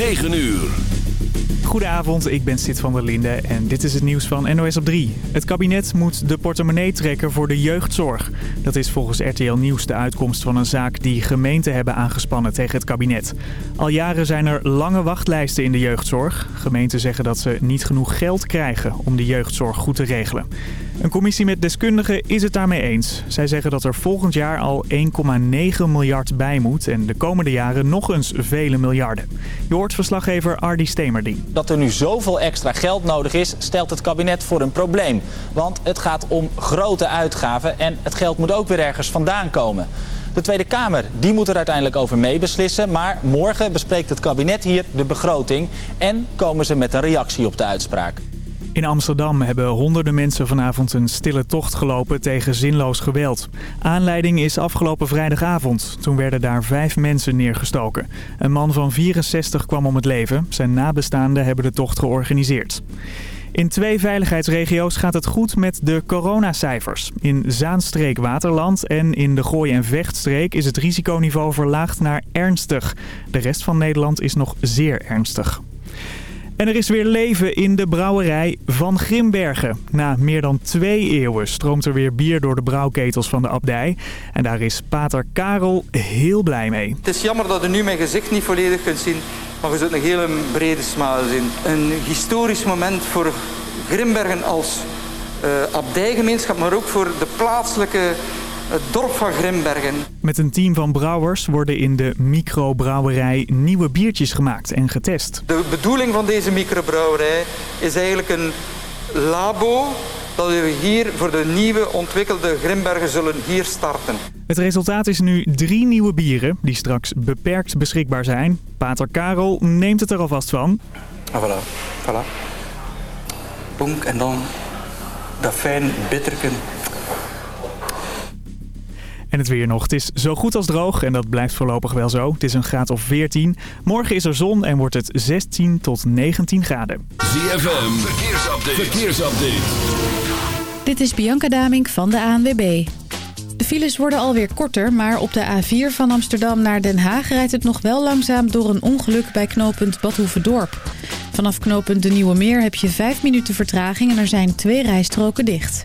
9 uur. Goedenavond, ik ben Sid van der Linde en dit is het nieuws van NOS op 3. Het kabinet moet de portemonnee trekken voor de jeugdzorg. Dat is volgens RTL Nieuws de uitkomst van een zaak die gemeenten hebben aangespannen tegen het kabinet. Al jaren zijn er lange wachtlijsten in de jeugdzorg. Gemeenten zeggen dat ze niet genoeg geld krijgen om de jeugdzorg goed te regelen. Een commissie met deskundigen is het daarmee eens. Zij zeggen dat er volgend jaar al 1,9 miljard bij moet en de komende jaren nog eens vele miljarden. Je hoort verslaggever Ardi Stemerding. Dat er nu zoveel extra geld nodig is, stelt het kabinet voor een probleem. Want het gaat om grote uitgaven en het geld moet ook weer ergens vandaan komen. De Tweede Kamer die moet er uiteindelijk over meebeslissen. Maar morgen bespreekt het kabinet hier de begroting en komen ze met een reactie op de uitspraak. In Amsterdam hebben honderden mensen vanavond een stille tocht gelopen tegen zinloos geweld. Aanleiding is afgelopen vrijdagavond. Toen werden daar vijf mensen neergestoken. Een man van 64 kwam om het leven. Zijn nabestaanden hebben de tocht georganiseerd. In twee veiligheidsregio's gaat het goed met de coronacijfers. In Zaanstreek-Waterland en in de Gooi- en Vechtstreek is het risiconiveau verlaagd naar ernstig. De rest van Nederland is nog zeer ernstig. En er is weer leven in de brouwerij van Grimbergen. Na meer dan twee eeuwen stroomt er weer bier door de brouwketels van de abdij. En daar is pater Karel heel blij mee. Het is jammer dat u nu mijn gezicht niet volledig kunt zien, maar je zult een hele brede smaal zien. Een historisch moment voor Grimbergen als uh, abdijgemeenschap, maar ook voor de plaatselijke het dorp van Grimbergen. Met een team van brouwers worden in de microbrouwerij nieuwe biertjes gemaakt en getest. De bedoeling van deze microbrouwerij is eigenlijk een labo dat we hier voor de nieuwe ontwikkelde Grimbergen zullen hier starten. Het resultaat is nu drie nieuwe bieren die straks beperkt beschikbaar zijn. Pater Karel neemt het er alvast van. Ah, voilà. voilà. Bonk, en dan dat fijn bitterken en het weer nog. Het is zo goed als droog en dat blijft voorlopig wel zo. Het is een graad of 14. Morgen is er zon en wordt het 16 tot 19 graden. ZFM, verkeersupdate. verkeersupdate. Dit is Bianca Damink van de ANWB. De files worden alweer korter, maar op de A4 van Amsterdam naar Den Haag rijdt het nog wel langzaam door een ongeluk bij knooppunt Badhoevedorp. Vanaf knooppunt De Nieuwe Meer heb je 5 minuten vertraging en er zijn twee rijstroken dicht.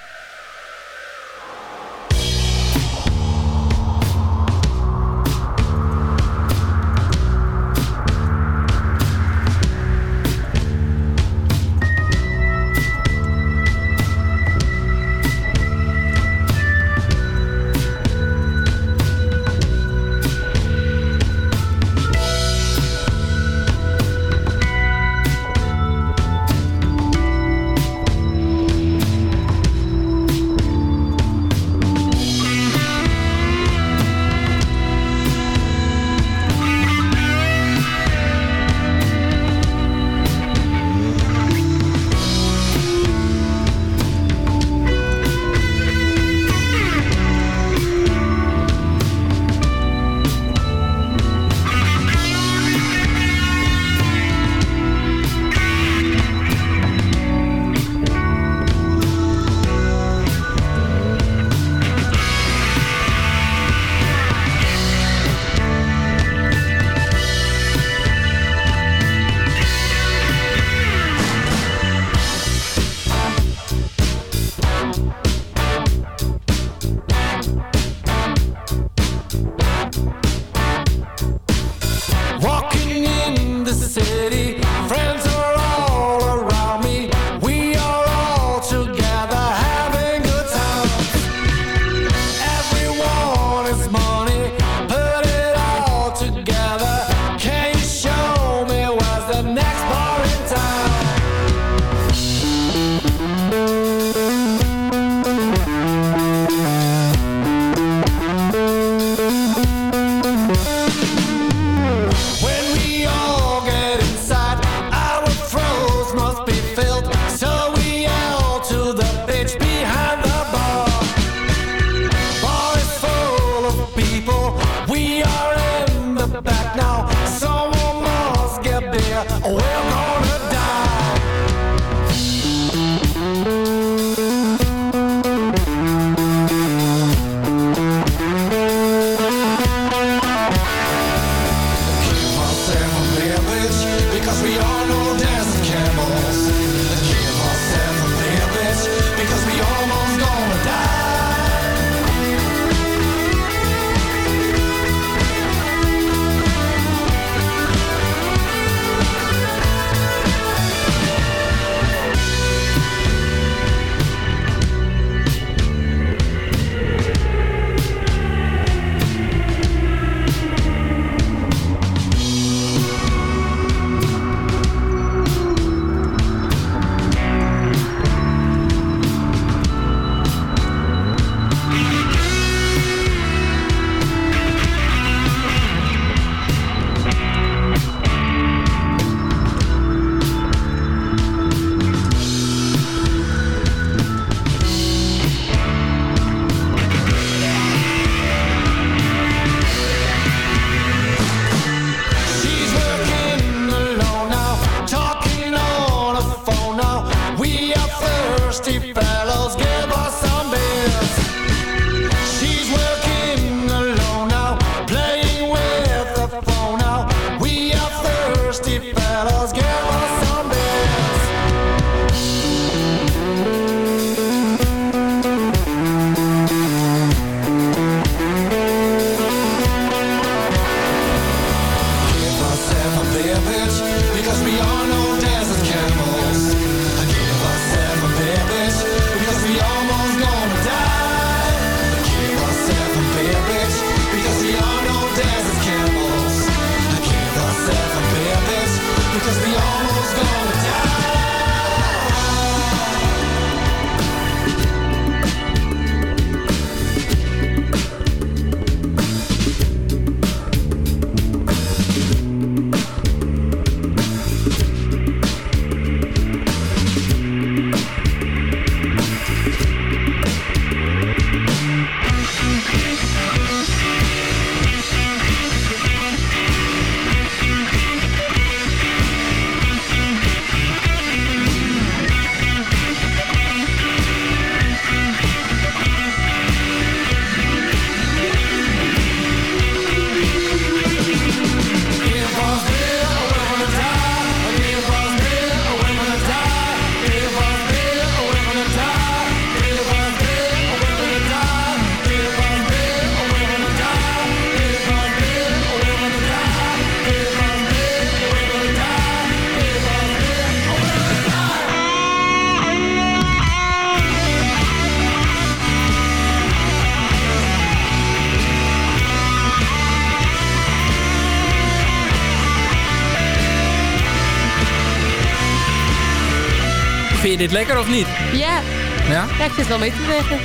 Lekker of niet? Ja. Ja? Ja, ik zit wel mee te bewegen.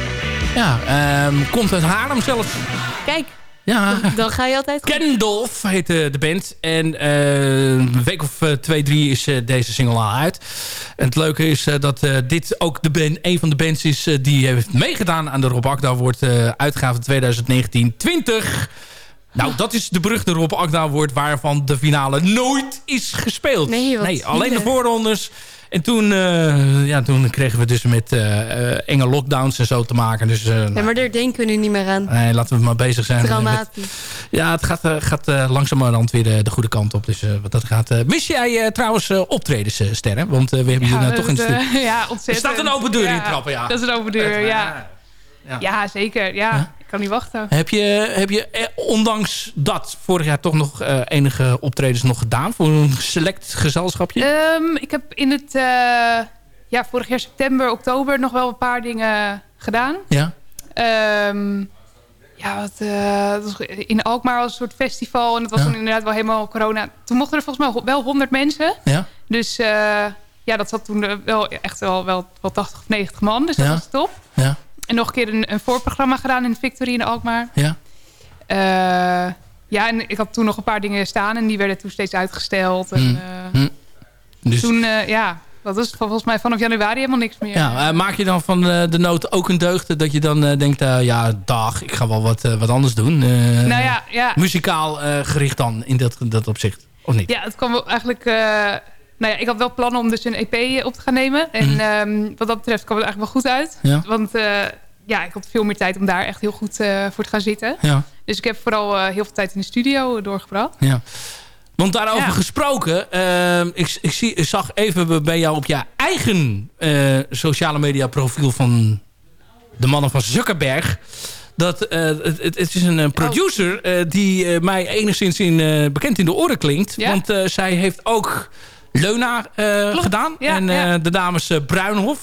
Ja, um, komt uit Haarlem zelfs. Kijk. Ja. Dan ga je altijd. Kendolf heet uh, de band. En uh, een week of uh, twee, drie is deze single al uit. En het leuke is dat dit ook de band, een van de bands is... die heeft meegedaan aan de Rob Akda wordt uitgave 2019-20... Nou, dat is de beruchte Rob Akda wordt waarvan de finale nooit is gespeeld. Nee, nee alleen de voorrondes en toen, uh, ja, toen kregen we dus met uh, enge lockdowns en zo te maken. Dus, uh, ja, maar daar denken we nu niet meer aan. Nee, laten we maar bezig zijn. Traumatisch. Met, ja, het gaat, gaat langzamerhand weer de, de, goede kant op. Dus wat dat gaat... mis jij trouwens optredens, Sterren? Want we hebben ja, hier toch een stuk... ja, ontzettend. Er staat een open deur ja, in trappen, ja. Dat is een open deur, ja. Ja. ja. zeker. Ja. Ik kan niet wachten. Heb je, heb je eh, ondanks dat vorig jaar toch nog uh, enige optredens nog gedaan? Voor een select gezelschapje? Um, ik heb in het uh, ja, vorig jaar september, oktober nog wel een paar dingen gedaan. Ja. Um, ja, wat, uh, in Alkmaar was een soort festival. En het was ja. inderdaad wel helemaal corona. Toen mochten er volgens mij wel 100 mensen. Ja. Dus ja, dat zat toen wel echt wel, wel, wel 80 of 90 man. Dus dat ja. was top. Ja. En nog een keer een, een voorprogramma gedaan in Victory in Alkmaar. Ja. Uh, ja, en ik had toen nog een paar dingen staan. En die werden toen steeds uitgesteld. En, uh, hm. Dus... Toen, uh, ja, dat is volgens mij vanaf januari helemaal niks meer. Ja, maak je dan van de nood ook een deugd? Dat je dan denkt, ja, dag, ik ga wel wat, wat anders doen. nou ja, ja. Muzikaal gericht dan in dat, dat opzicht, of niet? Ja, het kwam eigenlijk nou ja, ik had wel plannen om dus een EP op te gaan nemen. En Mhm. ehm, wat dat betreft kwam het eigenlijk wel goed uit. Ja. Want eh, ja, ik had veel meer tijd om daar echt heel goed eh, voor te gaan zitten. Ja. Dus ik heb vooral eh, heel veel tijd in de studio doorgebracht. Ja. Want daarover Ja. gesproken, ehm, ik, ik, zie, ik zag even bij jou op je eigen sociale media profiel van de mannen van Zuckerberg. Dat het, het, is een producer die mij enigszins in, bekend in de oren klinkt. Ja. Want zij heeft ook Leuna eh, Klopt. gedaan. Ja, en eh, ja. de dames eh, Bruinhof.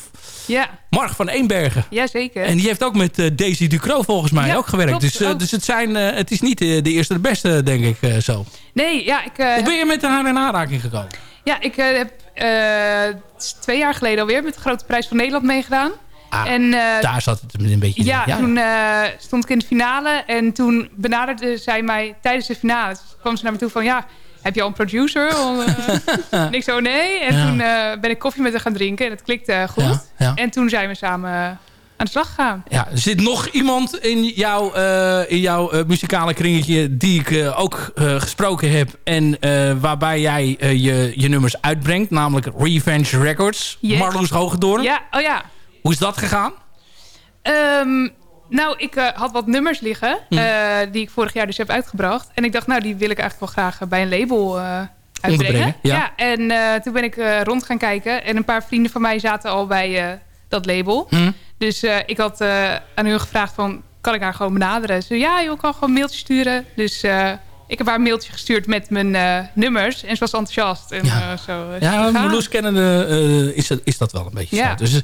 Ja, Marg van Eenbergen. ja zeker. En die heeft ook met Daisy Ducro volgens mij Ja, ook gewerkt. klopt, dus, ook. dus het, zijn, het is niet de eerste de beste, denk ik zo. Nee, ja, ik, Hoe ben je met haar in aanraking gekomen? ja, ik heb twee jaar geleden alweer met de Grote Prijs van Nederland meegedaan. Ah, en Daar zat het een beetje in. ja, toen stond ik in de finale en toen benaderde zij mij tijdens de finale. Dus kwam ze naar me toe van, ja, heb je al een producer? Al, eh, en ik zo, nee. En Ja. toen eh, ben ik koffie met haar gaan drinken en het klikte eh, goed. Ja, ja. En toen zijn we samen eh, aan de slag gegaan. Ja, er zit nog iemand in jouw, eh, in jouw eh, muzikale kringetje die ik eh, ook eh, gesproken heb. En eh, waarbij jij eh, je, je nummers uitbrengt. Namelijk Revenge Records. Yes. Marloes Hogedoorn. Ja, oh ja. Hoe is dat gegaan? Ehm, nou, ik eh, had wat nummers liggen Hm. eh, die ik vorig jaar dus heb uitgebracht. En ik dacht, nou, die wil ik eigenlijk wel graag eh, bij een label eh uitbrengen. Ja. en toen ben ik rond gaan kijken. En een paar vrienden van mij zaten al bij dat label. Hm? Dus ik had aan hun gevraagd van, kan ik haar gewoon benaderen? Ze zei, ja, je kan gewoon een mailtje sturen. Dus ik heb haar een mailtje gestuurd met mijn eh, nummers. En ze was enthousiast. En, Ja. zo, het Ja, kennende eh, is, dat, is dat wel een beetje Ja. zo. Dus,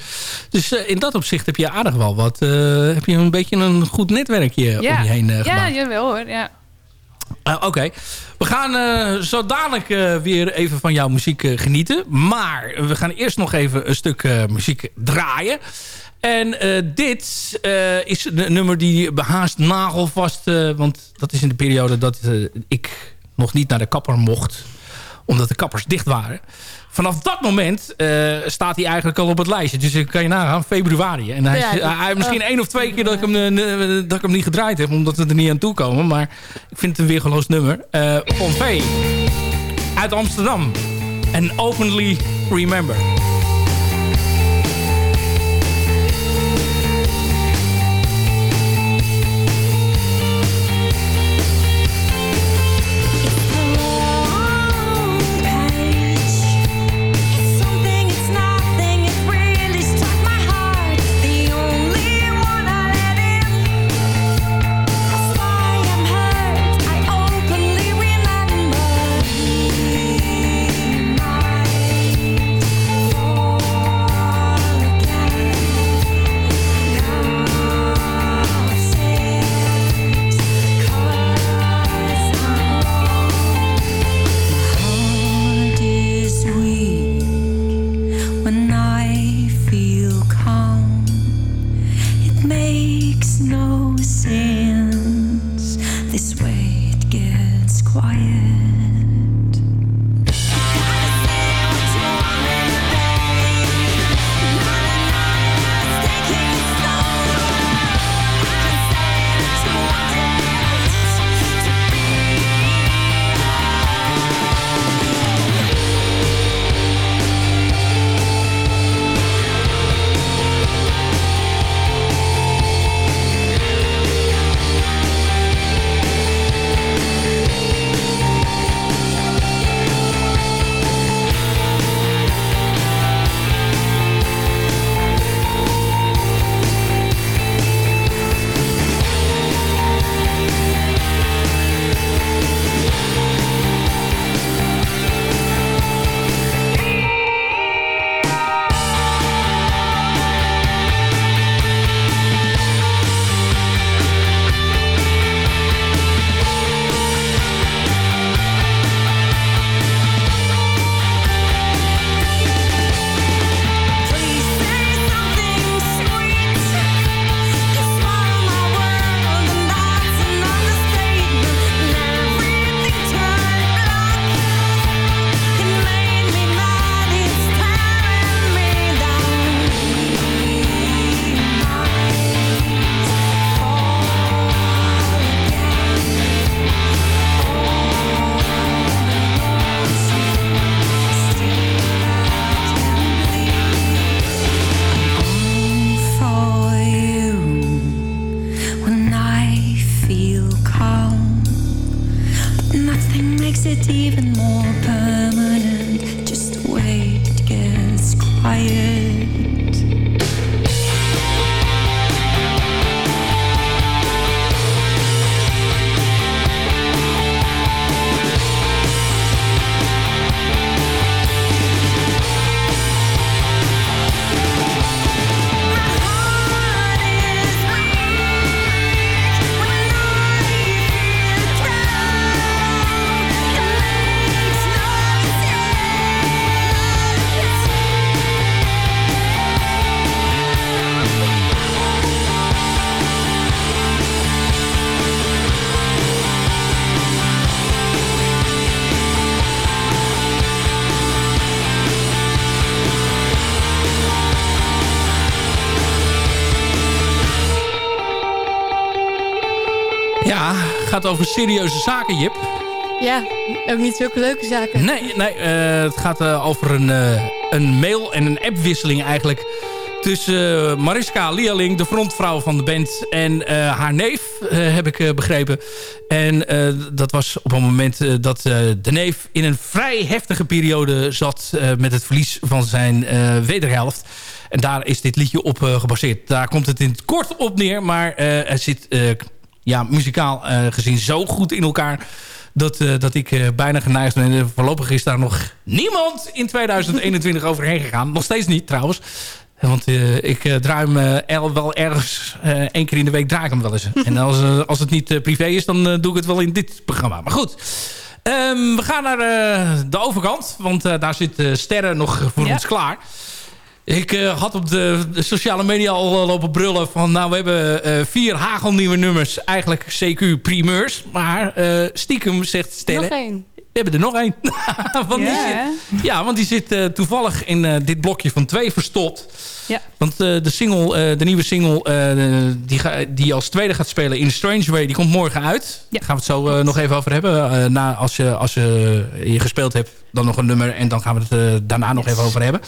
dus in dat opzicht heb je aardig wel wat. heb je een beetje een goed netwerkje om je heen eh, ja, jawel hoor. Ja. Uh, Oké, we gaan uh, zo dadelijk uh, weer even van jouw muziek uh, genieten. Maar we gaan eerst nog even een stuk uh, muziek draaien. En dit is een nummer die behaast nagelvast... want dat is in de periode dat ik nog niet naar de kapper mocht. Omdat de kappers dicht waren. Vanaf dat moment staat hij eigenlijk al op het lijstje. Dus ik kan je nagaan, februari. En hij, Ja, is, hij misschien één of twee keer dat ik, hem, dat ik hem niet gedraaid heb. Omdat we er niet aan toe komen. Maar ik vind het een weergeloos nummer. Uh, van V. Uit Amsterdam. En Openly. Remember over serieuze zaken, Jip. Ja, ook niet zulke leuke zaken. Nee, nee het gaat over een, een mail- en een appwisseling eigenlijk tussen Mariska Lialing, de frontvrouw van de band... en haar neef, heb ik begrepen. En dat was op een moment dat de neef in een vrij heftige periode zat... met het verlies van zijn wederhelft. En daar is dit liedje op gebaseerd. Daar komt het in het kort op neer, maar er zit ja, muzikaal gezien zo goed in elkaar dat, uh, dat ik uh, bijna geneigd ben. Voorlopig is daar nog niemand in 2021 overheen gegaan. Nog steeds niet trouwens. Want ik draai hem wel ergens één keer in de week draai ik hem wel eens. en als, als het niet privé is, dan doe ik het wel in dit programma. Maar goed, um, we gaan naar de overkant. Want daar zit Sterren nog voor ja. ons klaar. Ik uh, had op de, sociale media al lopen brullen van... nou, we hebben uh, vier hagelnieuwe nummers. Eigenlijk CQ primeurs. Maar uh, stiekem zegt Sterren... Nog één. We hebben er nog één. want ja, zit, ja, want die zit toevallig in dit blokje van twee verstopt. Ja. Want de, single, de nieuwe single die, ga, die als tweede gaat spelen in Strange Way... die komt morgen uit. Ja. Daar gaan we het zo nog even over hebben. na, als je, als je, je gespeeld hebt, dan nog een nummer. En dan gaan we het daarna nog even over hebben.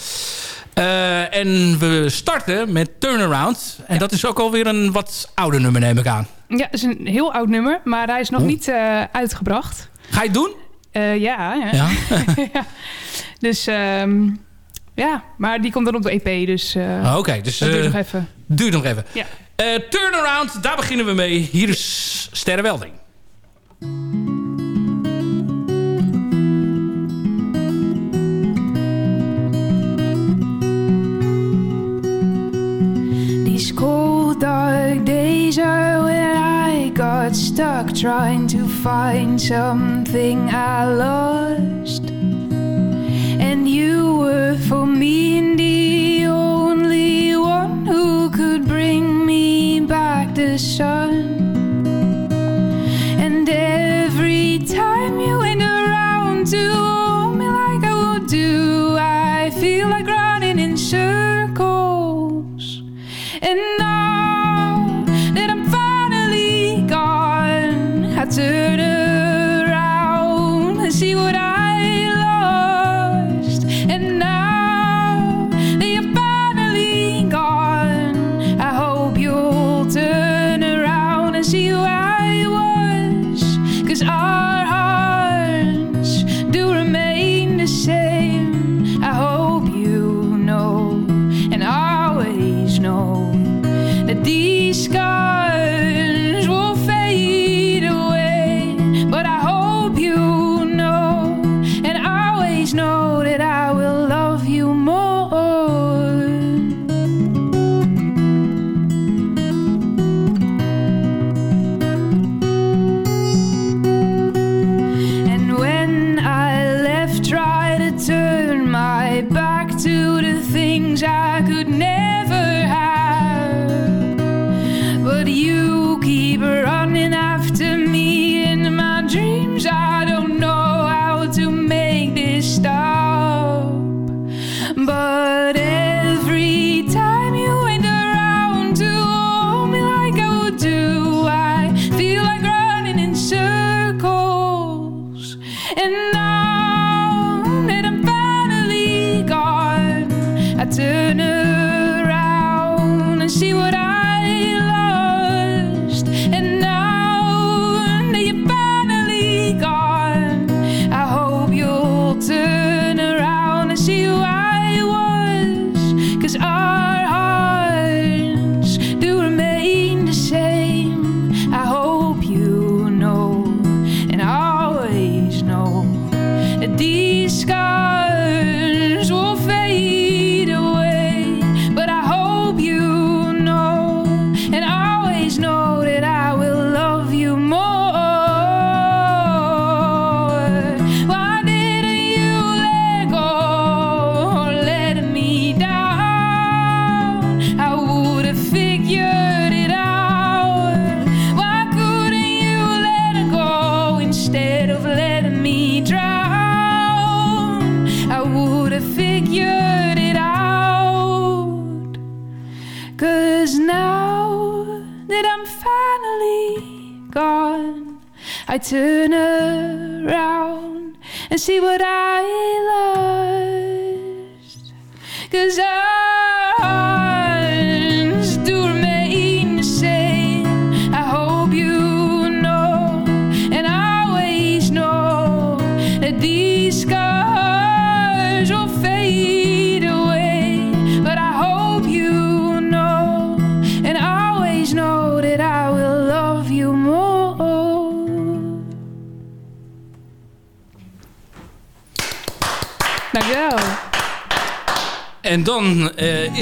En we starten met Turnaround. En Ja. dat is ook alweer een wat ouder nummer, neem ik aan. Ja, het is een heel oud nummer, maar hij is nog niet eh, uitgebracht. Ga je het doen? Eh, ja, ja. Ja. Dus ehm, ja, maar die komt dan op de EP, dus eh Ah, Oké, dus dat duurt uh, nog even. duurt nog even. Ja. Uh, turnaround, daar beginnen we mee. Hier is Sterrenwelding. These cold dark days are I got stuck trying to find something I lost. And you were for me and the only one who could bring me back the sun. And every time you went around to hold me like I would do, I feel like running in circles. And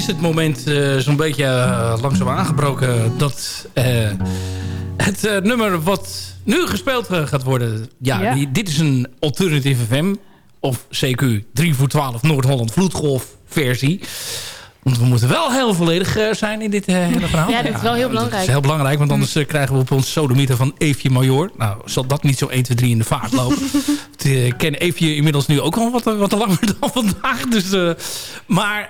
het moment eh, zo'n beetje eh, langzaam aangebroken... dat eh, het nummer wat nu gespeeld gaat worden... Ja, Ja. Die, dit is een Alternative FM. Of CQ 3 voor 12 Noord-Holland Vloedgolf versie. Want we moeten wel heel volledig eh, zijn in dit eh, hele verhaal. Ja, dit is wel heel belangrijk. Dat is heel belangrijk, want anders eh, krijgen we op ons sodomieter van Eefje Major. Nou, zal dat niet zo 1, 2, 3 in de vaart lopen. Ik ken Eefje inmiddels nu ook al wat, wat langer dan vandaag. Dus, maar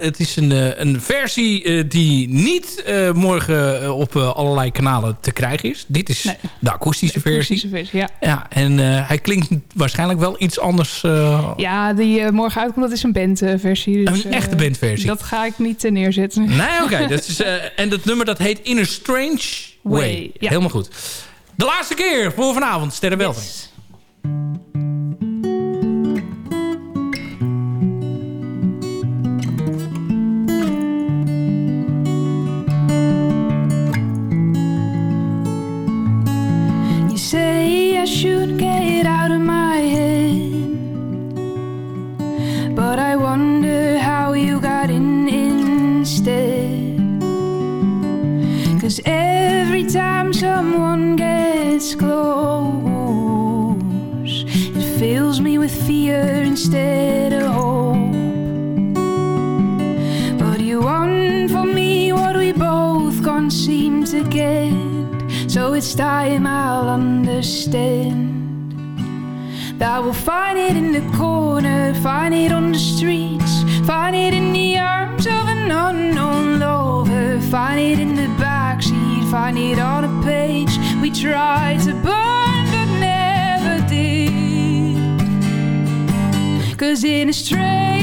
het is een, een versie die niet morgen op allerlei kanalen te krijgen is. Dit is Nee. de akoestische versie. Akoestische versie, ja. Ja, en hij klinkt waarschijnlijk wel iets anders. Ja, die morgen uitkomt, dat is een bandversie. Dus, Een echte bandversie. Dat ga ik niet neerzetten. Nee, oké. is, eh, en dat nummer dat heet In a Strange Way. Way, ja. Helemaal goed. De laatste keer voor vanavond, Sterren Welving. Yes. Time I'll understand. That we'll find it in the corner, find it on the streets, find it in the arms of an unknown lover, find it in the backseat, find it on a page we tried to burn but never did. Cause in a strange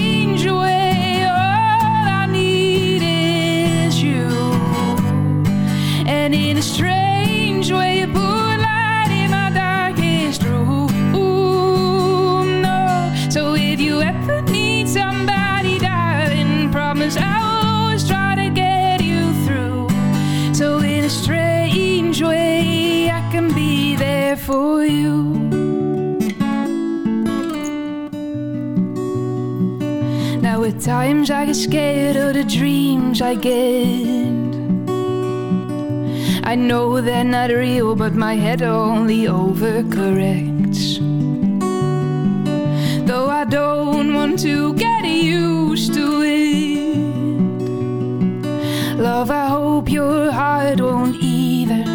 for you. Now at times I get scared of the dreams I get. I know they're not real, but my head only overcorrects. Though I don't want to get used to it. Love, I hope your heart won't either.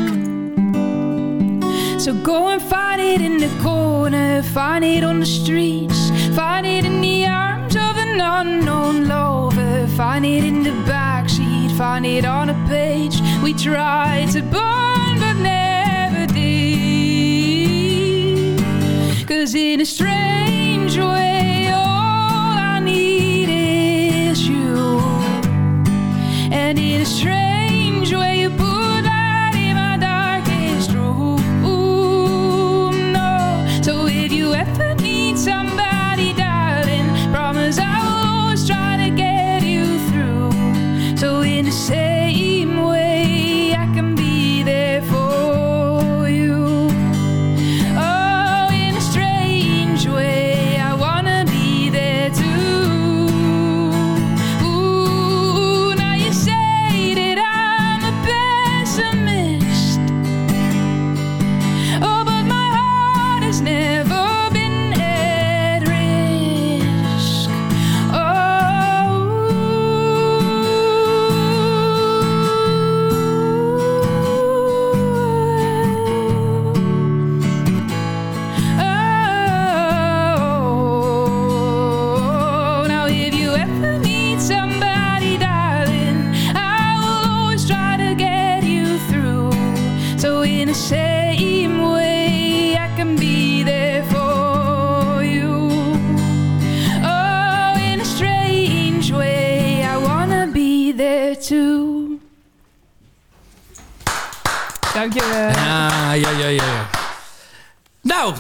So go and find it in the corner, find it on the streets, find it in the arms of an unknown lover, find it in the backseat, find it on a page we tried to burn but never did. Cause in a strange way, all I need is you. And in a strange too. Dank je. Ja, ja, ja, ja. Nou,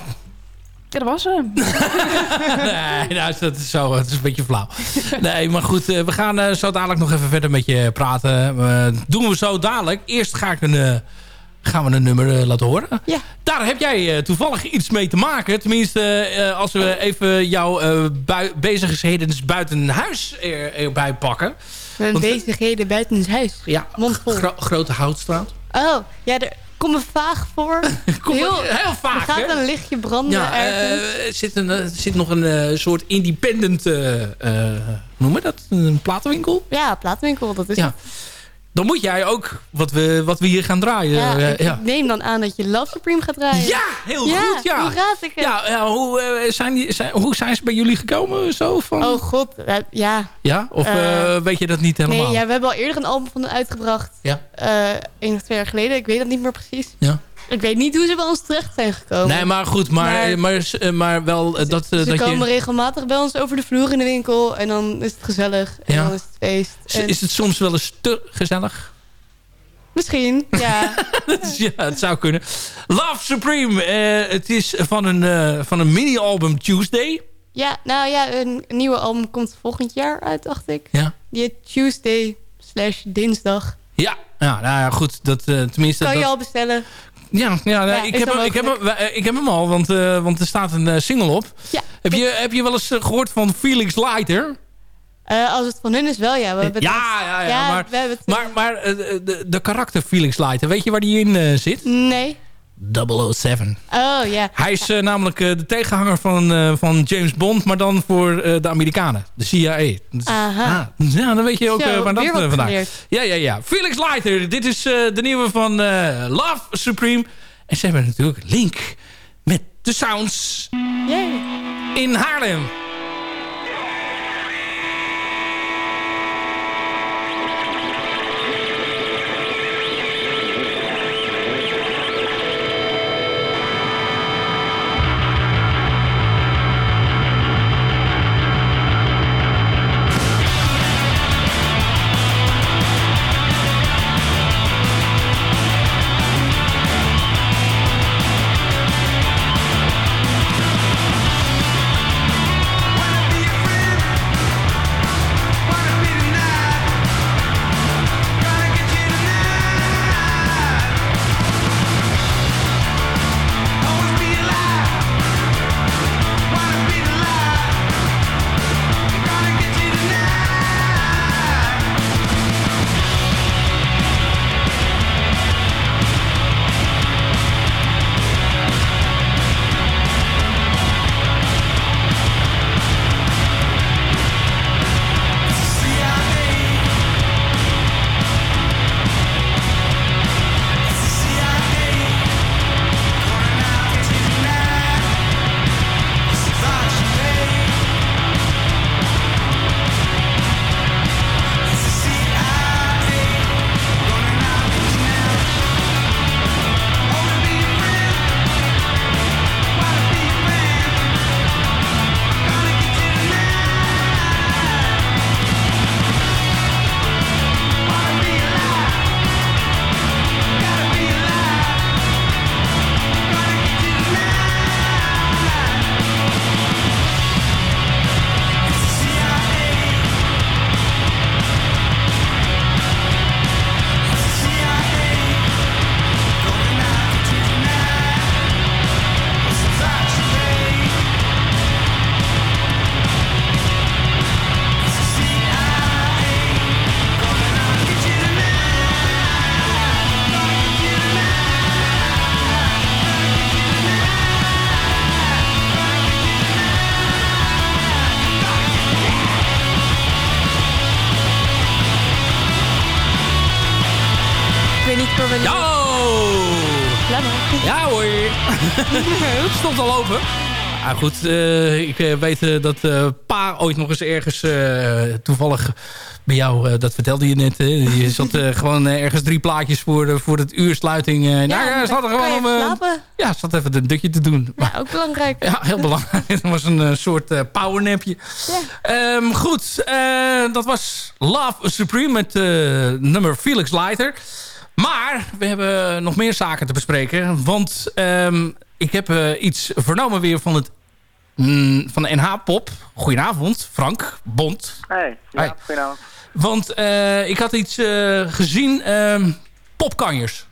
Ja, dat was hem. nee, nou, dat is zo. Het is een beetje flauw. Nee, maar goed. eh, We gaan eh, zo dadelijk nog even verder met je praten. Eh, doen we zo dadelijk. Eerst ga ik een, gaan we een nummer laten horen. Ja. Daar heb jij toevallig iets mee te maken. Tenminste, als we even jouw bezigheden buiten huis er, erbij pakken. Mijn Want- bezigheden buiten het huis. Ja, Mondvol. gro- Grote Houtstraat. Oh, ja, er komt me vaag voor. Kom, heel, heel vaag, Er gaat hè? een lichtje branden Ja, eh, er zit, een, er zit nog een eh, soort independent, eh eh, noem je dat? Een platenwinkel? ja, plaatwinkel, dat is Ja. het. Dan moet jij ook, wat we, wat we hier gaan draaien. Ja, ik, ja. neem dan aan dat je Love Supreme gaat draaien. Ja, heel Ja, goed, ja. hoe raad ik het? Ja, ja, hoe, eh, zijn die, zijn, hoe zijn ze bij jullie gekomen? Zo van, Oh god, eh, ja. ja? Of eh, weet je dat niet helemaal? Nee, ja, we hebben al eerder een album van hen uitgebracht. Ja. Één of twee jaar geleden. Ik weet dat niet meer precies. Ja. Ik weet niet hoe ze bij ons terecht zijn gekomen. Nee, maar goed, maar, Maar- maar, maar, maar wel eh, dat, eh, ze dat komen je... regelmatig bij ons over de vloer in de winkel. En dan is het gezellig. En Ja. dan is het feest. En Is het soms wel eens te gezellig? Misschien, ja. Ja, het zou kunnen. Love Supreme. eh, het is van een, eh, van een mini-album Tuesday. ja, nou ja, een nieuwe album komt volgend jaar uit, dacht ik. Ja. Die heet Tuesday slash dinsdag. Ja, ja, nou ja, goed. Dat, eh, tenminste, Kan dat, je al bestellen. Ja, ja, Ja, ik, heb hem, ik, heb hem, eh, ik heb hem al, want, eh, want er staat een eh, single op. Ja. Heb je, heb je wel eens eh, gehoord van Felix Leiter? Als het van hun is wel, ja. We hebben het- Ja, ja, ja, maar- we hebben het... Maar, maar de, de karakter Felix Leiter, weet je waar die in zit? Nee. 007. Oh, ja. Hij is eh, namelijk eh, de tegenhanger van, eh, van James Bond, maar dan voor de Amerikanen. De CIA. Dus- Aha. ah, ja, dan weet je ook Zo, waar dat vandaan. Ja, ja, ja. Felix Leiter. Dit is de nieuwe van Love Supreme. En ze hebben natuurlijk link met de Sounds Yay. in Haarlem. Ja, goed. Uh, ik weet dat uh, pa ooit nog eens ergens toevallig bij jou, dat vertelde je net. Hè? Je zat gewoon ergens drie plaatjes voor, voor het uursluiting. ja, nou, ja, zat er gewoon om. ja, zat even een dukje te doen. Maar, ja, ook belangrijk. Ja, heel belangrijk. Het was een soort powernapje. Ja. Um, goed, dat was Love Supreme met nummer Felix Leiter. Maar we hebben nog meer zaken te bespreken. Want um, ik heb iets vernomen weer van het mm, van de NH Pop. Goedenavond, Frank Bond. Hey, ja, goedenavond. Want uh, ik had iets uh, gezien, uh, popkanjers.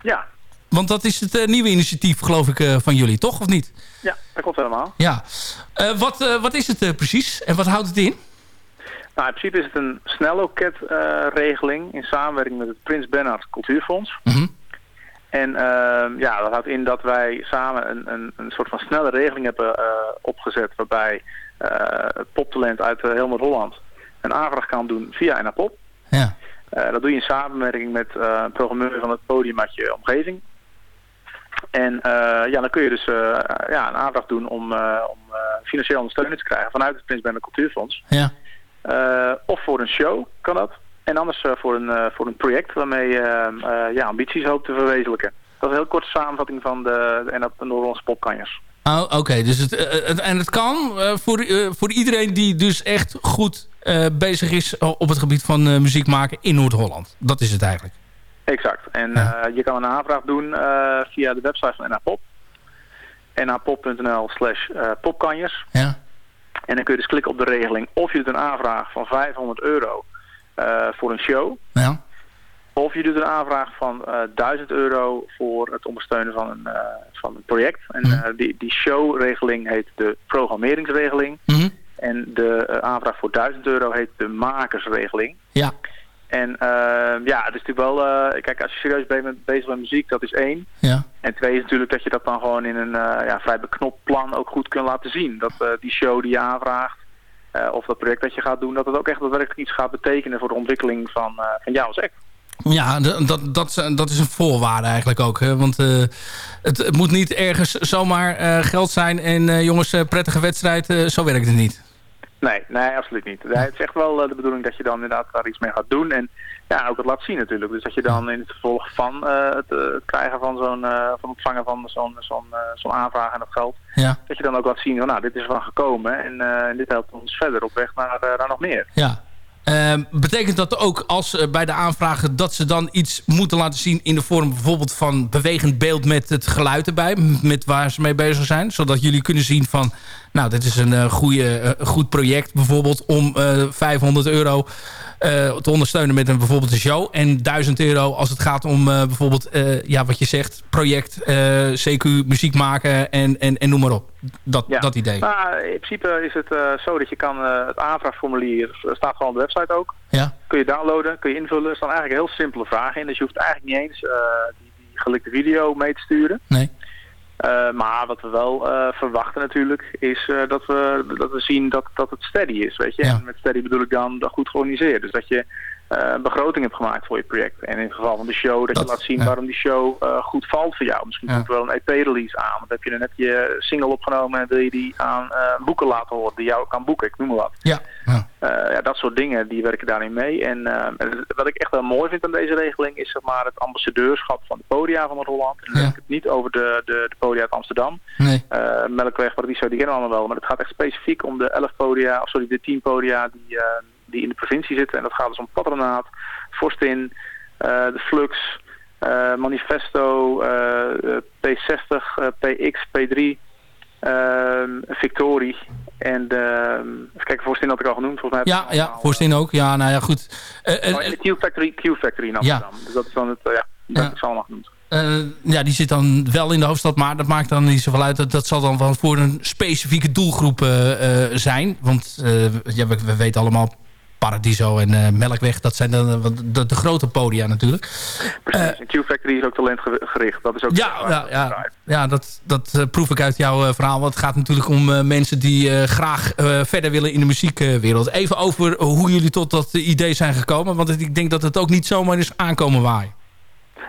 Ja. Want dat is het uh, nieuwe initiatief, geloof ik, van jullie, toch? Of niet? Ja, dat klopt helemaal. Ja. wat, wat is het precies en wat houdt het in? Nou, in principe is het een snelloketregeling in samenwerking met het Prins Bernhard Cultuurfonds. Mm En ehm, ja, dat houdt in dat wij samen een, een, een soort van snelle regeling hebben opgezet... waarbij poptalent uit heel Noord-Holland een aanvraag kan doen via NAPOP. Ja. Uh, dat doe je in samenwerking met uh, een programmeur van het podium uit je omgeving. En uh, ja, dan kun je dus ja, een aanvraag doen om, om financiële ondersteuning te krijgen vanuit het Prins Bende Cultuurfonds. Ja. of voor een show kan dat. En anders voor, een, voor een project waarmee je ja, ambities hoopt te verwezenlijken. Dat is een heel korte samenvatting van de, de, de Noord-Hollandse popkanjers. Oh, Oké, dus het, het, en het kan voor, voor iedereen die dus echt goed bezig is op het gebied van muziek maken in Noord-Holland. Dat is het eigenlijk. Exact. En ja. uh, je kan een aanvraag doen via de website van NAPOP. napop.nl slash popkanjers. Ja. En dan kun je dus klikken op de regeling of je doet een aanvraag van 500 euro voor een show. Ja. Of je doet een aanvraag van uh, 1000 euro voor het ondersteunen van een, uh, van een project. En uh, die, die showregeling heet de programmeringsregeling. Mm -hmm. En de aanvraag voor 1000 euro heet de makersregeling. Ja. En uh, ja, het is natuurlijk wel... Kijk, als je serieus bent bezig met muziek, dat is één. Ja. En twee is natuurlijk dat je dat dan gewoon in een ja, vrij beknopt plan ook goed kunt laten zien. Dat die show die je aanvraagt, of dat project dat je gaat doen, dat het ook echt daadwerkelijk iets gaat betekenen voor de ontwikkeling van, van jou als act. Ja, dat, dat, dat is een voorwaarde eigenlijk ook. Hè? Want uh, het, het, moet niet ergens zomaar uh, geld zijn en jongens, prettige wedstrijd. zo werkt het niet. Nee, nee, absoluut niet. Het is echt wel de bedoeling dat je dan inderdaad daar iets mee gaat doen. En ja, ook het laat zien natuurlijk. Dus dat je dan in het vervolg van het, het, krijgen van zo'n van ontvangen van zo'n zo'n zo'n aanvraag en dat geld. Ja. Dat je dan ook laat zien van nou, dit is van gekomen. En, dit helpt ons verder op weg naar, naar nog meer. Ja, uh, betekent dat ook als bij de aanvragen dat ze dan iets moeten laten zien in de vorm bijvoorbeeld van bewegend beeld met het geluid erbij, met waar ze mee bezig zijn, zodat jullie kunnen zien van, nou dit is een uh, goede, goed project bijvoorbeeld om 500 euro te ondersteunen met een bijvoorbeeld een show en 1000 euro als het gaat om bijvoorbeeld, ja wat je zegt, project, CQ, muziek maken en, en, en noem maar op. Dat, ja. dat idee. Nou, in principe is het zo dat je kan het aanvraagformulier, staat gewoon op de website ook. Ja. Kun je downloaden, kun je invullen. Er staan eigenlijk heel simpele vragen in. Dus je hoeft eigenlijk niet eens die, die gelikte video mee te sturen. Nee. Uh, maar wat we wel uh, verwachten natuurlijk is dat, we, dat we zien dat, dat het steady is. Weet je? Ja. En met steady bedoel ik dan dat goed georganiseerd. Dus dat je een begroting hebt gemaakt voor je project. En in het geval van de show dat, dat je laat zien ja. waarom die show goed valt voor jou. Misschien ja. komt er wel een EP-release aan. Want heb je er net je single opgenomen en wil je die aan boeken laten horen. Die jou kan boeken, ik noem maar wat. Ja. ja. Ja, dat soort dingen, die werken daarin mee. En wat ik echt wel mooi vind aan deze regeling is zeg maar, het ambassadeurschap van de podia van Holland. En dan heb ik het niet over de, de, de podia uit Amsterdam. Nee. Melkweg, Paradiso, die kennen we allemaal wel. Maar het gaat echt specifiek om de 11 podia, of sorry, de 10 podia die, die in de provincie zitten. En dat gaat dus om Patronaat, Forstin, de Flux, Manifesto, P60, PX, P3... Uh, Victorie en de, even kijken, Voorstin had ik al genoemd. Volgens mij ja, ja Voorstin ook. Ja, nou ja, goed. Uh, de Q Factory, Q Factory in Amsterdam. Ja. Dus dat is dan het, ja, dat is allemaal genoemd. Uh, ja, die zit dan wel in de hoofdstad, maar dat maakt dan niet zoveel uit. Dat, dat zal dan wel voor een specifieke doelgroep uh, zijn. Want ja, we, we weten allemaal, Paradiso en uh, Melkweg, dat zijn de, de, de, grote podia natuurlijk. Precies, uh, Q-Factory is ook talentgericht. Dat is ook ja, ja, ja, ja, dat, dat proef ik uit jouw verhaal. Want het gaat natuurlijk om mensen die graag verder willen in de muziekwereld. Even over hoe jullie tot dat idee zijn gekomen. Want ik denk dat het ook niet zomaar is aankomen waaien.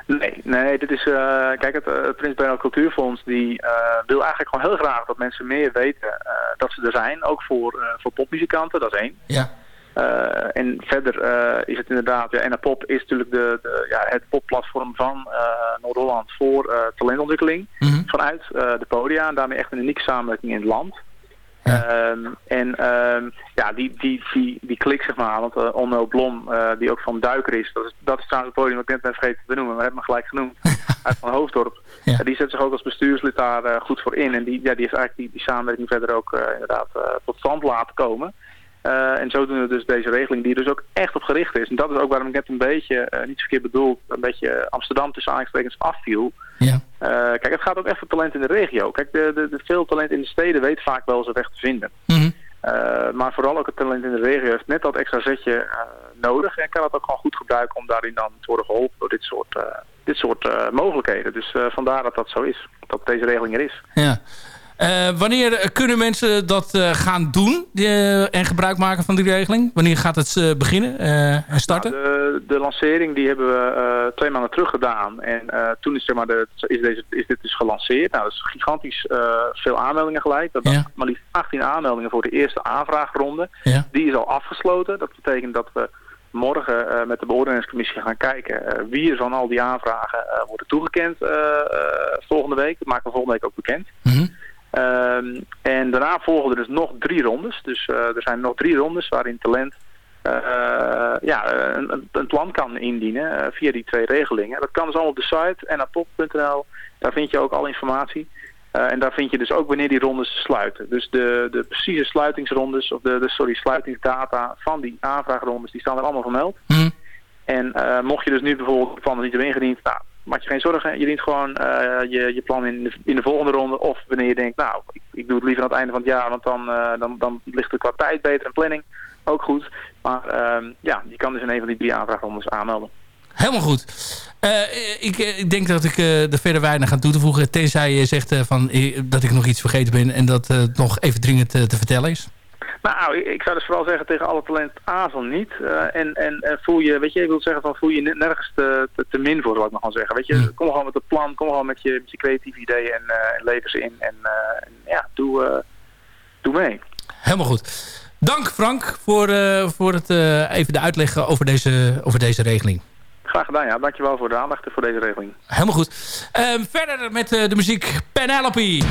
Nee, nee, dit is, uh, kijk, het, uh, Prins Bernhard Cultuurfonds die uh, wil eigenlijk gewoon heel graag dat mensen meer weten dat ze er zijn, ook voor, voor popmuzikanten, dat is één. Ja. En verder is het inderdaad, ja, Pop is natuurlijk de, de ja, het popplatform van Noord-Holland voor talentontwikkeling mm -hmm. vanuit de podia en daarmee echt een unieke samenwerking in het land. Ja. Um, en um, ja, die, die, die, die klik zeg maar, want uh, Onno Blom, uh, die ook van Duiker is, dat is, dat is trouwens het podium dat ik net ben vergeten te benoemen, maar heb me gelijk genoemd, uit van Hoofddorp. Ja. Uh, die zet zich ook als bestuurslid daar goed voor in en die, ja, die heeft eigenlijk die, die samenwerking verder ook inderdaad tot stand laten komen. Uh, en zodoende dus deze regeling die dus ook echt op gericht is. En dat is ook waarom ik net een beetje, uh, niet verkeerd bedoeld, een beetje Amsterdam tussen aanhalingstekens afviel. Ja. Uh, kijk, het gaat ook echt voor talent in de regio. Kijk, de, de, de veel talent in de steden weet vaak wel zijn weg te vinden. Mm -hmm. maar vooral ook het talent in de regio heeft net dat extra zetje nodig. En kan het ook gewoon goed gebruiken om daarin dan te worden geholpen door dit soort, dit soort mogelijkheden. Dus vandaar dat dat zo is. Dat deze regeling er is. Ja. Uh, wanneer kunnen mensen dat uh, gaan doen uh, en gebruik maken van die regeling? Wanneer gaat het beginnen en starten? Nou, de, de, lancering die hebben we twee maanden terug gedaan. En toen is, zeg maar de, is, deze, is dit dus gelanceerd. Nou, dat is gigantisch veel aanmeldingen gelijk. Dat ja. maar liefst 18 aanmeldingen voor de eerste aanvraagronde. Ja. Die is al afgesloten. Dat betekent dat we morgen met de beoordelingscommissie gaan kijken wie er van al die aanvragen worden toegekend volgende week. Dat maken we volgende week ook bekend. Mm -hmm. Um, en daarna volgen er dus nog drie rondes. Dus uh, er zijn nog drie rondes waarin talent uh, ja, een, een, plan kan indienen uh, via die twee regelingen. Dat kan dus allemaal op de site napop.nl. Daar vind je ook al informatie. en daar vind je dus ook wanneer die rondes sluiten. Dus de, de precieze sluitingsrondes, of de, de sorry, sluitingsdata van die aanvraagrondes, die staan er allemaal vermeld. Mm. En mocht je dus nu bijvoorbeeld het plan niet hebben ingediend, nou, maak je geen zorgen. Je dient gewoon uh, je, je plan in de, in de volgende ronde. Of wanneer je denkt, nou, ik, ik doe het liever aan het einde van het jaar. Want dan, uh, dan, dan ligt de qua tijd beter en planning ook goed. Maar uh, ja, je kan dus in een van die drie aanvraagrondes aanmelden. Helemaal goed. ik, ik, denk dat ik er verder weinig aan toe te voegen. Tenzij je zegt van, dat ik nog iets vergeten ben. En dat het nog even dringend te vertellen is. Nou, ik zou dus vooral zeggen tegen alle talent azel niet. Uh, en, en, en voel je, weet je, ik wil zeggen van voel je nergens te, te, te min voor, wat ik nog gaan zeggen. Weet je, kom gewoon met een plan, kom gewoon met je, met je creatieve ideeën en, uh, lever ze in. En, en ja, doe, doe mee. Helemaal goed. Dank Frank voor, voor het even de uitleg over deze, over deze regeling. Graag gedaan, ja. Dankjewel voor de aandacht en voor deze regeling. Helemaal goed. Ehm, verder met de muziek Penelope.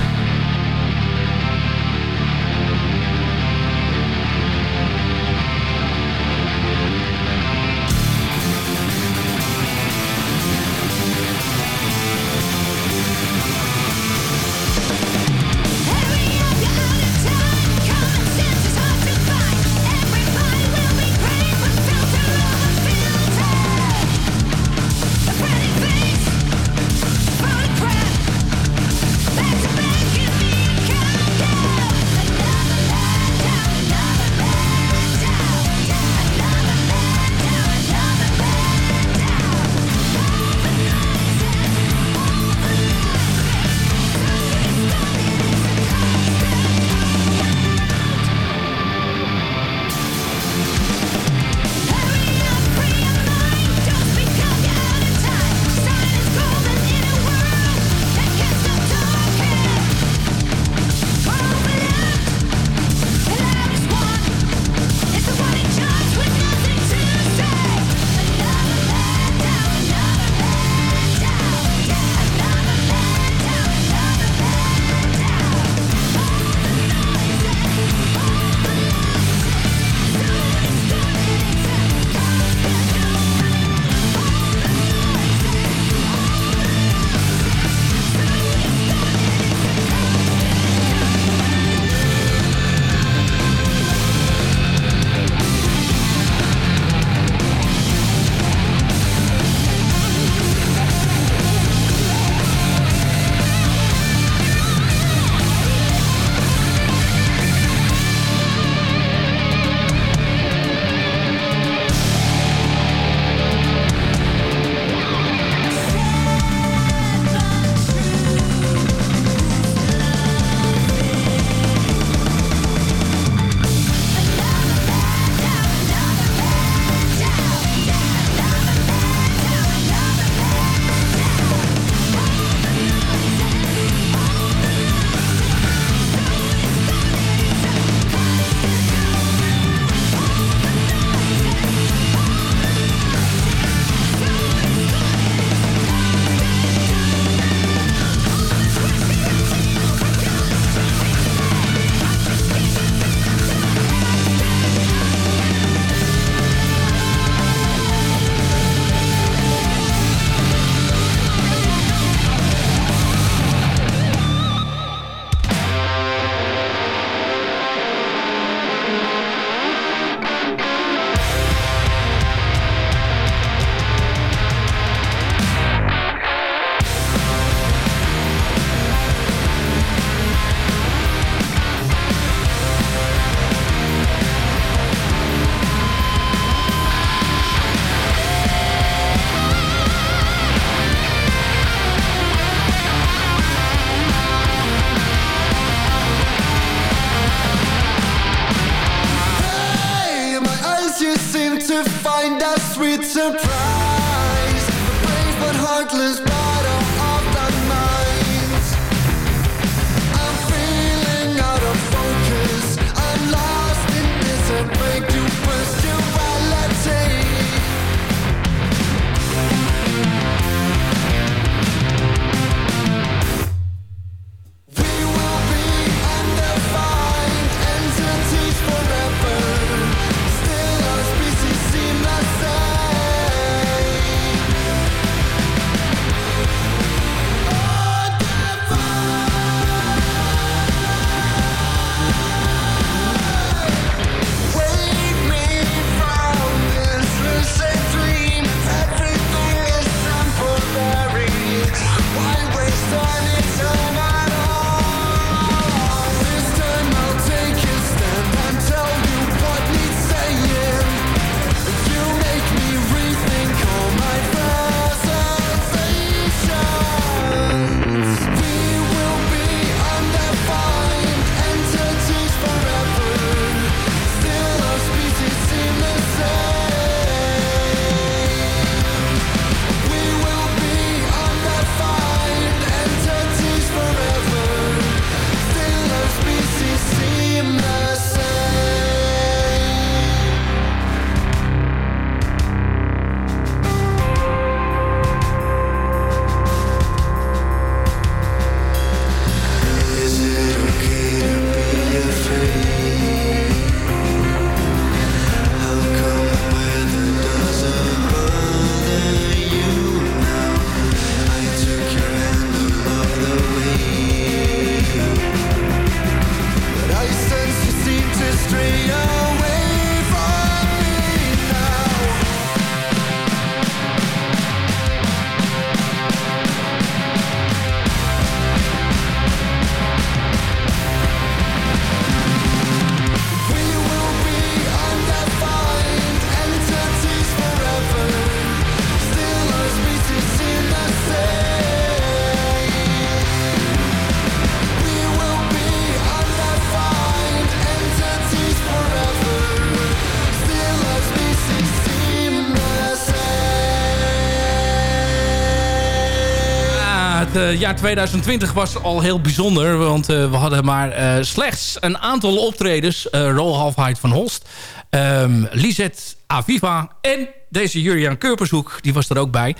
Eh, jaar 2020 was al heel bijzonder. Want eh, we hadden maar eh, slechts een aantal optredens. Uh, Roel van Holst. ehm Lisette Aviva. En deze Juriaan Keurpershoek. Die was er ook bij.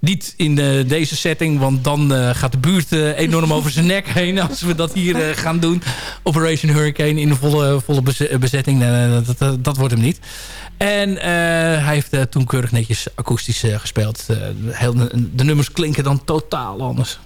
Niet in deze setting. Want dan gaat de buurt enorm over zijn nek heen. Als we dat hier gaan doen. Operation Hurricane in de volle, volle beze- bezetting. Dat, dat, dat wordt hem niet. En hij heeft toen keurig netjes akoestisch gespeeld. Heel, de nummers klinken dan totaal anders.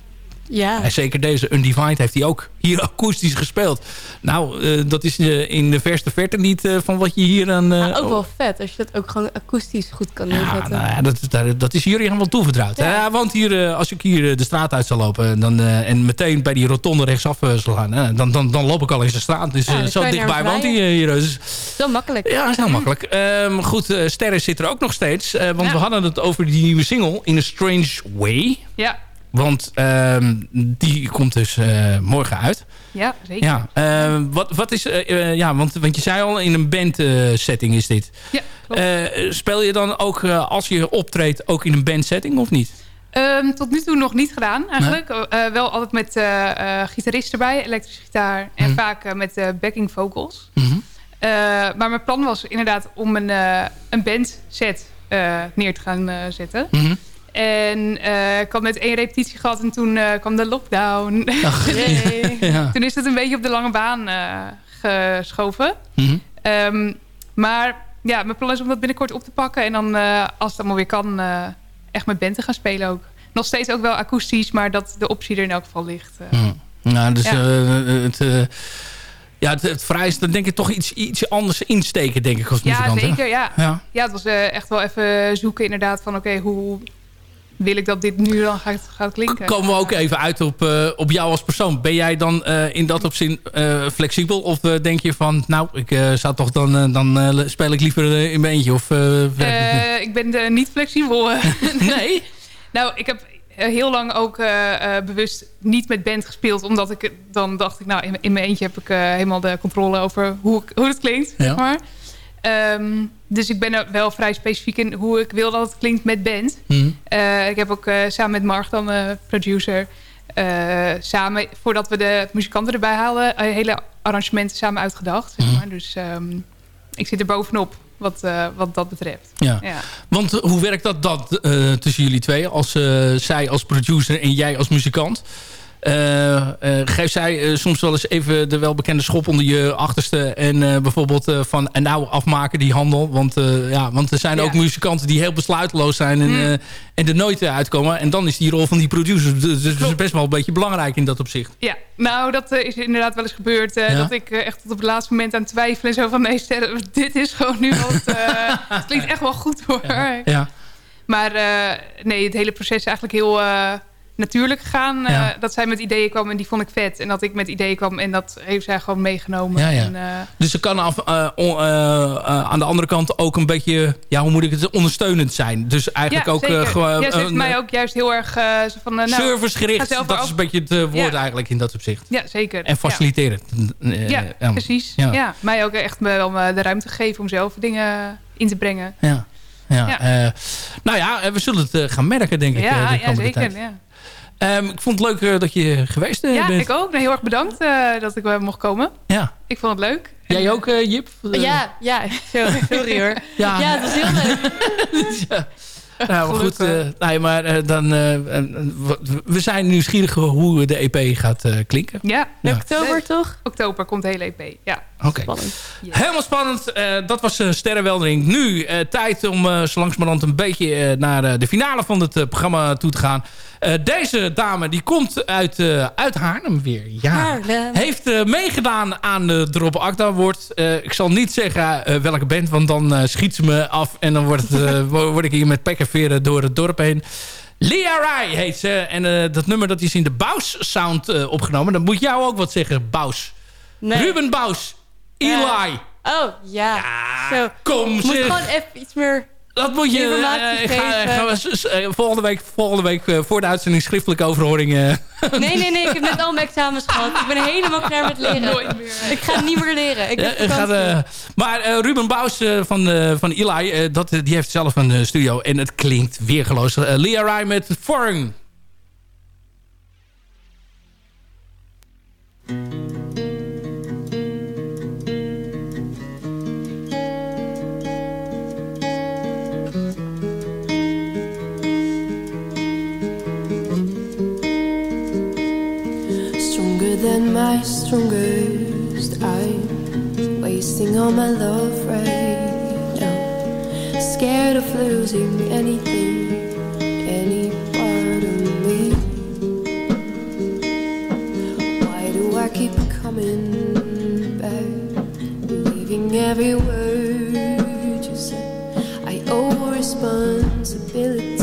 Ja. En zeker deze Undivided heeft hij ook hier akoestisch gespeeld. Nou, eh, dat is eh, in de verste verte niet eh, van wat je hier aan... Maar ook wel vet als je dat ook gewoon akoestisch goed kan neerzetten. nou ja, dat, dat, dat is Juriaan wel toevertrouwd. Ja. Hij woont hier, als ik hier de straat uit zou lopen... Dan, en meteen bij die rotonde rechtsaf zal gaan... dan, dan, dan loop ik al in zijn straat. Dus zo dichtbij woont hij hier. Dus, Zo makkelijk. ja, is heel makkelijk. Ehm, goed, Sterren zit er ook nog steeds. want we hadden het over die nieuwe single... In a Strange Way. Ja, Want ehm, die komt dus eh, morgen uit. ja zeker. Ja, eh, wat, wat is... eh, ja, want, want je zei al, in een band setting is dit. Ja, klopt. Speel je dan ook, als je optreedt, ook in een bandsetting of niet? Ehm, tot nu toe nog niet gedaan eigenlijk. Wel altijd met gitarist erbij, elektrische gitaar. En Mhm. vaak met backing vocals. Eh, maar mijn plan was inderdaad om een, een bandset neer te gaan zetten. Mhm. En eh, ik had net één repetitie gehad en toen eh, kwam de lockdown. Ja. toen is het een beetje op de lange baan eh, geschoven. Mhm. Ehm, maar ja, mijn plan is om dat binnenkort op te pakken. En dan, als het allemaal weer kan, echt met band te gaan spelen ook. Nog steeds ook wel akoestisch, maar dat de optie er in elk geval ligt. Mhm. Nou, dus Ja. het... ja, het, het vereist dan denk ik toch iets, iets anders insteken, denk ik, als Ja, muzikant. hè? zeker. Ja. Ja. ja, het was echt wel even zoeken inderdaad van... oké, hoe wil ik dat dit nu dan gaat, gaat klinken? Komen we ook even uit op, eh, op jou als persoon. Ben jij dan eh, in dat opzien eh, flexibel? Of denk je van, nou, ik zou toch dan, dan speel ik liever in mijn eentje? Of, ik ben niet flexibel. nee? nou, ik heb heel lang ook bewust niet met band gespeeld. Omdat ik dan dacht ik, nou, in, in mijn eentje heb ik helemaal de controle over hoe, ik- hoe het klinkt. Ja. Zeg maar. Ehm, dus ik ben er wel vrij specifiek in hoe ik wil dat het klinkt met band. Mhm. Eh, ik heb ook eh, samen met Marg dan, eh, producer... samen, voordat we de muzikanten erbij halen... hele arrangementen samen uitgedacht. Zeg Mhm. maar. Dus ehm, ik zit er bovenop wat, wat dat betreft. Ja. Ja. Want hoe werkt dat, dat tussen jullie twee? Als zij als producer en jij als muzikant. Eh, eh, geeft zij eh, soms wel eens even de welbekende schop onder je achterste... en bijvoorbeeld van en nou afmaken die handel? Want, ja, want er zijn Ja. ook muzikanten die heel besluiteloos zijn... En, Mm. en er nooit uitkomen. En dan is die rol van die producer dus, dus best wel een beetje belangrijk in dat opzicht. Ja, nou, dat is inderdaad wel eens gebeurd. Ja? Dat ik echt tot op het laatste moment aan het twijfelen... en zo van, nee, dit is gewoon nu wat... het klinkt echt wel goed, hoor. Ja. Maar nee, het hele proces is eigenlijk heel natuurlijk gegaan. Eh, dat zij met ideeën kwam en die vond ik vet. En dat ik met ideeën kwam en dat heeft zij gewoon meegenomen. Ja, ja. En, eh, Dus ze kan af, eh, on- aan de andere kant ook een beetje... ja, hoe moet ik het ondersteunend zijn. Dus eigenlijk ja, ook gewoon... ja, ze heeft mij ook juist heel erg van... eh, nou, servicegericht. Dat is een beetje het woord eigenlijk in dat opzicht. Ja, zeker. En faciliterend. Ja, precies. Ja. Mij ook echt wel de ruimte geven om zelf dingen in te brengen. Ja. Ja, nou ja, we zullen het gaan merken, denk ik. Ja, de ja zeker. tijd. Ja, Ehm, ik vond het leuk eh, dat je geweest eh, ja bent. ik ook. Nou, heel erg bedankt eh, dat ik mocht komen. Ja. Ik vond het leuk. Jij ook, eh, Jip? Ja, ja, sorry, sorry hoor. Ja. Ja, het was heel leuk. ja. Nou, maar goed. eh, nee, maar eh, dan, eh, we- zijn nieuwsgierig hoe de EP gaat eh, klinken. Ja, Ja. Oktober toch? oktober komt de hele EP. Ja. Oké. Spannend. Helemaal spannend. Eh, dat was uh, Sterrenweldering. Nu eh, tijd om eh zo langzamerhand een beetje naar eh, de finale van het eh, programma toe te gaan. Eh, deze dame die komt uit, eh, uit Haarlem weer. Ja. Haarlem. Heeft eh, meegedaan aan de Drop Acta Award. Eh, ik zal niet zeggen welke band, want dan eh, schiet ze me af. En dan wordt het, wo- word ik hier met pek en veren door het dorp heen. Lia Rai heet ze. En eh, dat nummer dat is in de Baus Sound eh, opgenomen. Dan moet jou ook wat zeggen, Baus. Nee. Ruben Baus. Eli. Oh, ja. Zo. Kom Moet gewoon even iets meer... Dat moet je... informatie eh, ik ga, gaan we eh, volgende week, volgende week eh, voor de uitzending schriftelijke overhoring. eh, Nee, nee, nee. Ik heb net al mijn examens gehad. Ik ben helemaal klaar met leren. Nooit meer. Ik ga niet meer leren. Ik Ja, gaat, maar eh, Ruben Baus eh, van, eh, van Eli, eh, dat, die heeft zelf een studio. En het klinkt weergeloos. Lia Rai met Foreign. Than my strongest. I'm wasting all my love right now. Scared of losing anything, any part of me. Why do I keep coming back? Believing every word you said? I owe responsibility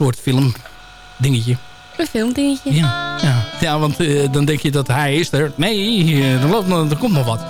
soort film dingetje. Een filmdingetje. Ja, ja. ja want eh, dan denk je dat hij is er. Nee, er, loopt, nog- er komt nog wat.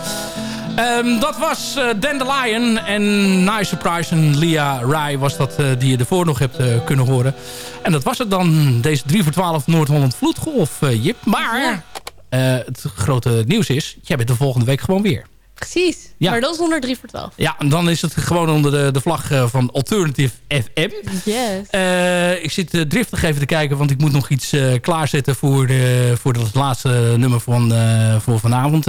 Ehm, dat was eh Dandelion en Nice Surprise en Lia Rai was dat eh, die je ervoor nog hebt kunnen horen. En dat was het dan, deze 3 voor 12 Noord-Holland Vloedgolf, Jip. Maar het grote nieuws is, jij bent de volgende week gewoon weer. Precies. Ja. Maar dat is onder 3 voor 12. Ja, en dan is het gewoon onder de, de vlag eh, van Alternative FM. Yes. Eh, ik zit eh, driftig even te kijken, want ik moet nog iets klaarzetten voor, de, voor het laatste nummer van, voor vanavond.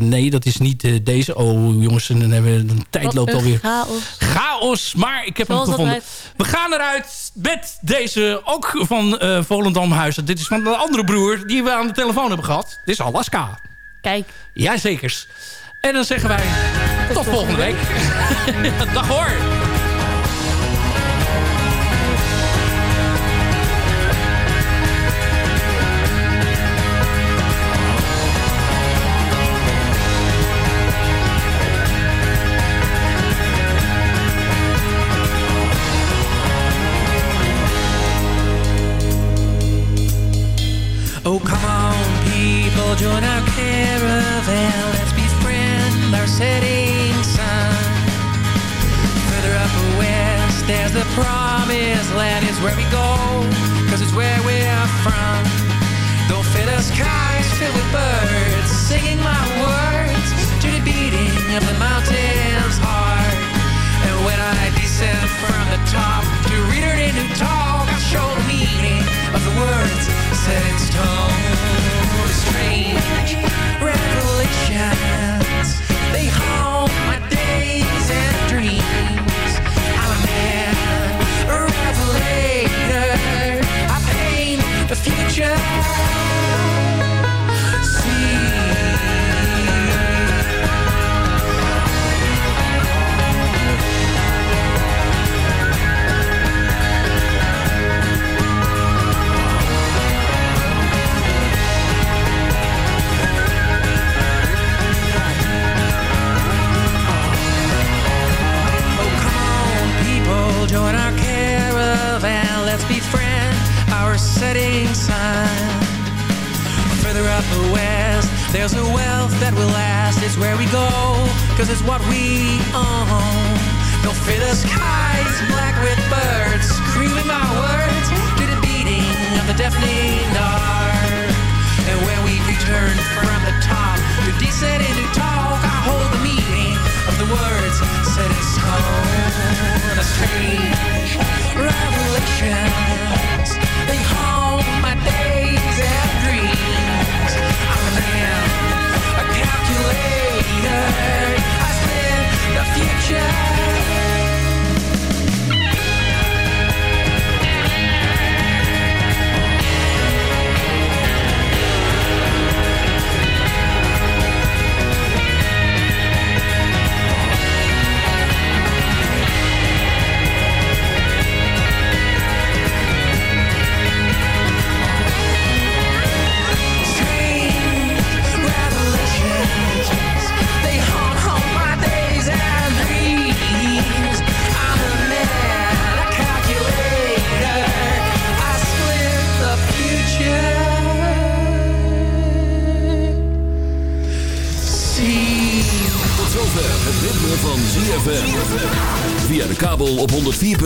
Nee, dat is niet deze. Oh jongens, dan hebben we, de tijd loopt alweer. chaos. Chaos, maar ik heb Zoals hem gevonden. We gaan eruit met deze, ook van eh Volendamhuizen. Dit is van de andere broer die we aan de telefoon hebben gehad. Dit is Alaska. Kijk. Jazekers. En dan zeggen wij tot, volgende week. Dag hoor. Oh, come on, people, join our caravan. Setting sun. Further up west, there's the promised land. It's where we go, cause it's where we're from. Don't fill the skies filled with birds, singing my words to the beating of the mountain's heart. And when I descend from the top to read her new talk, I'll show the meaning of the words set in stone. Strange revelations,